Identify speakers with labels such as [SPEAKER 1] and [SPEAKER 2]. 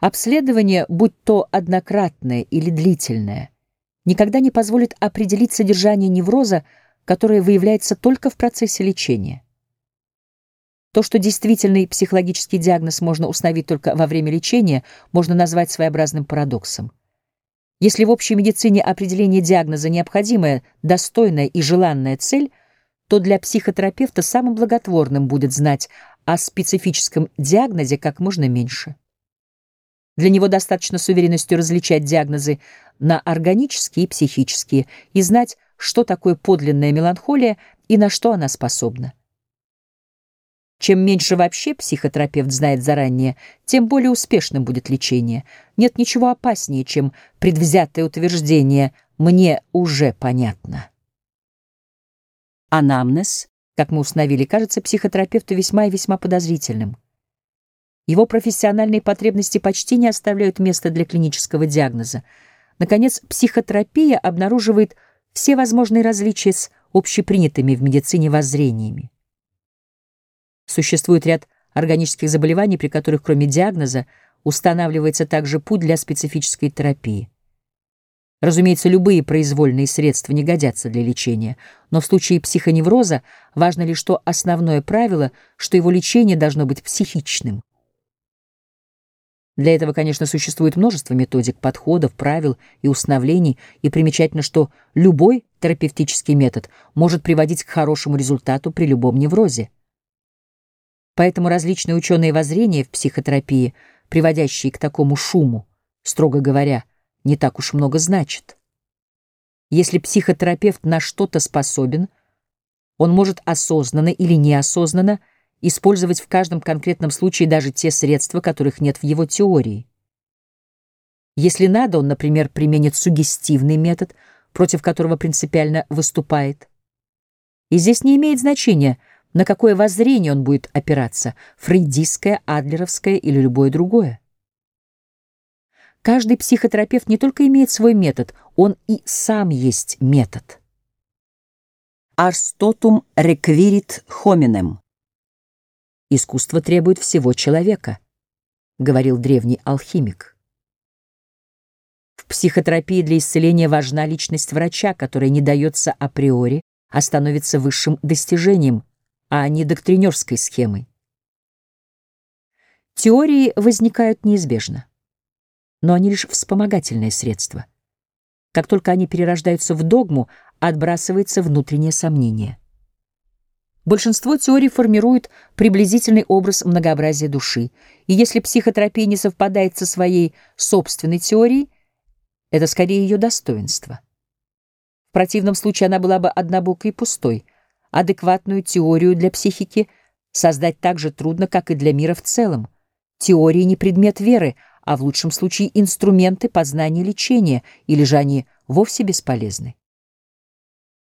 [SPEAKER 1] Обследование, будь то однократное или длительное, никогда не позволит определить содержание невроза, которое выявляется только в процессе лечения. То, что действительный психологический диагноз можно установить только во время лечения, можно назвать своеобразным парадоксом. Если в общей медицине определение диагноза необходимая, достойная и желанная цель, то для психотерапевта самым благотворным будет знать о специфическом диагнозе как можно меньше. Для него достаточно с уверенностью различать диагнозы на органические и психические и знать, что такое подлинная меланхолия и на что она способна. Чем меньше вообще психотерапевт знает заранее, тем более успешным будет лечение. Нет ничего опаснее, чем предвзятое утверждение «мне уже понятно». Анамнез, как мы установили, кажется психотерапевту весьма и весьма подозрительным. Его профессиональные потребности почти не оставляют места для клинического диагноза. Наконец, психотерапия обнаруживает все возможные различия с общепринятыми в медицине воззрениями. Существует ряд органических заболеваний, при которых кроме диагноза устанавливается также путь для специфической терапии. Разумеется, любые произвольные средства не годятся для лечения, но в случае психоневроза важно лишь то основное правило, что его лечение должно быть психичным. Для этого, конечно, существует множество методик, подходов, правил и установлений, и примечательно, что любой терапевтический метод может приводить к хорошему результату при любом неврозе. Поэтому различные ученые воззрения в психотерапии, приводящие к такому шуму, строго говоря, не так уж много значат. Если психотерапевт на что-то способен, он может осознанно или неосознанно использовать в каждом конкретном случае даже те средства, которых нет в его теории. Если надо, он, например, применит сугестивный метод, против которого принципиально выступает. И здесь не имеет значения, на какое воззрение он будет опираться, фрейдистское, адлеровское или любое другое. Каждый психотерапевт не только имеет свой метод, он и сам есть метод. Арстотум реквирит хоминем. Искусство требует всего человека, говорил древний алхимик. В психотерапии для исцеления важна личность врача, которая не дается априори, а становится высшим достижением, а не доктринерской схемой. Теории возникают неизбежно, но они лишь вспомогательное средство. Как только они перерождаются в догму, отбрасывается внутреннее сомнение. Большинство теорий формирует приблизительный образ многообразия души, и если психотерапия не совпадает со своей собственной теорией, это скорее ее достоинство. В противном случае она была бы однобокой и пустой. Адекватную теорию для психики создать так же трудно, как и для мира в целом. Теории не предмет веры, а в лучшем случае инструменты познания лечения, или же они вовсе бесполезны.